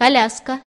коляска.